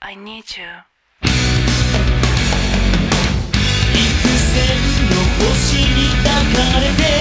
I need you. 幾千の星に抱かれて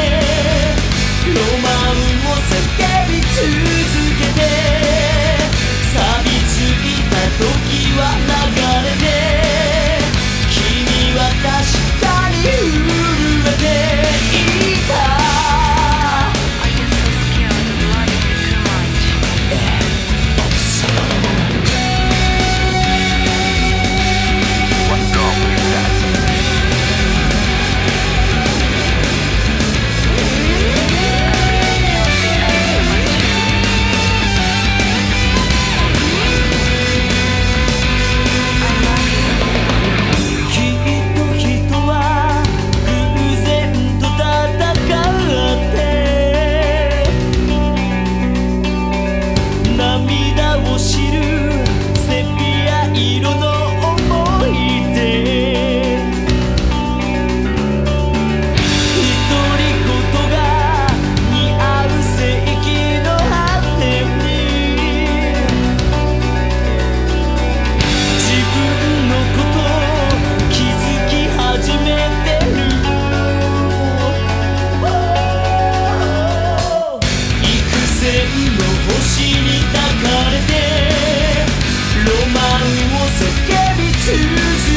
so give me to